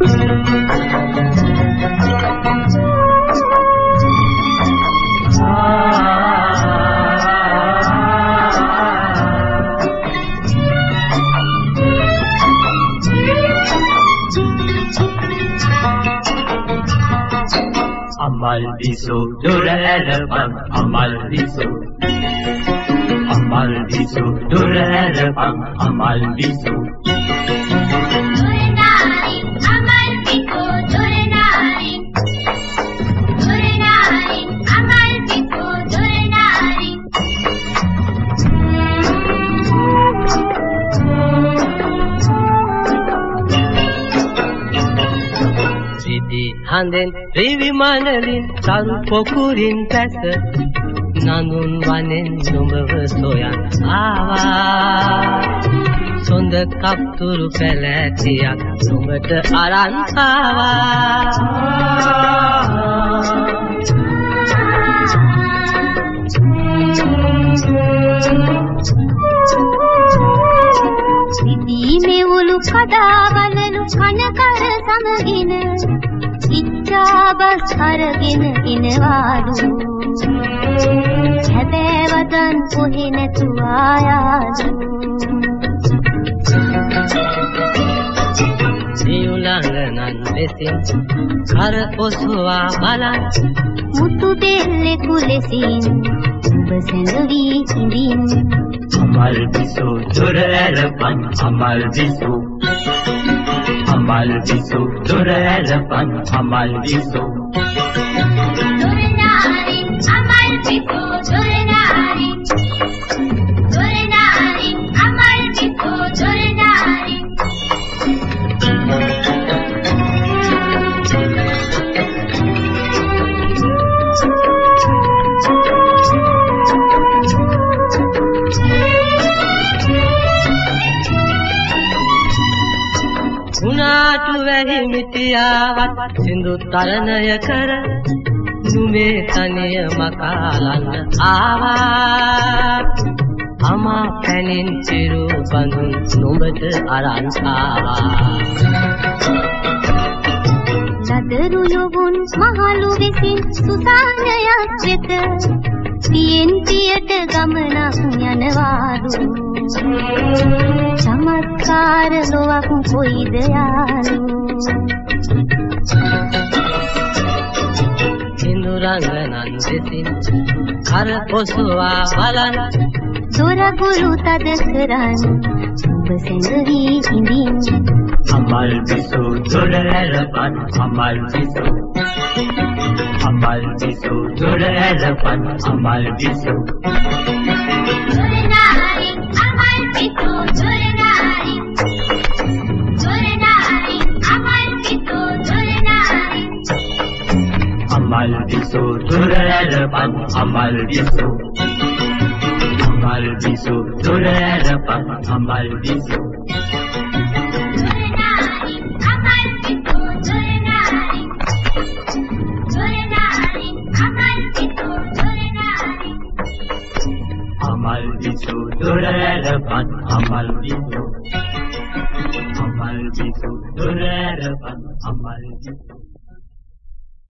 අමල් විසූ දොර ඇරපන් අමල් විසූ අමල් විසූ දොර ඇරපන් හඳෙන් රිවි මනලින් තරු පොකුරින් පැස නඳුන් වනෙන් නුඹව සොයන් ආවා. සොඳ කප්තුරු පැලැටියක් නුඹට අරන් ආවා. සිටීමේ උළු කදාවලලු කනකර සමගින ඉච්ඡාබස් අරගෙන ඉනවාලු. හැබෑවදන් කොහෙ නැතු ආයාලු. සියුලංගනන් ලෙසින් කර ඔසවා බලන්. මුතු දෙල්ලෙකු ලෙසින් ඔබ සැඟවී ඉඳින්. අමල් විසූ දොර ඇරපන් අමල් විසූ हमाल जिसो तोरा जपन हमाल जिसो। तोरा नारिन हमाल जिसो උනාටු වැහි මිටියාවත් සිඳු තරණය කර නුමේ තනිය මකාලන්න ආවා. අමා පැනින් සිරු බඳුන් නුඹට අරන් ආවා. ලදරු යොවුන් මහලු විසින් සුසානයක් වෙත පියෙන් පියට ගමනක් යනවාලු. චමත්කාර ලොවක් කොයිද යාලු? සිඳුරංගනන් දෙසින් කර ඔසවා බලන්. දොරගුරු තද කරන් ඔබ සැඟවී ඉඳින්. අමල් විසූ දොර ඇරපන් අමල් විසූ අමල් විසූ දොර ඇරපන් අමල් විසූ දොරනාරින් අමල් පිටෝ දොරනාරින් දොරනාරින් අමල් පිටෝ දොරනාරින් අමල් විසූ දොර ඇරපන් විසූ දොර ඇරපන් අමල් විසූ. අමල් විසූ දොර ඇරපන් අමල් විසූ.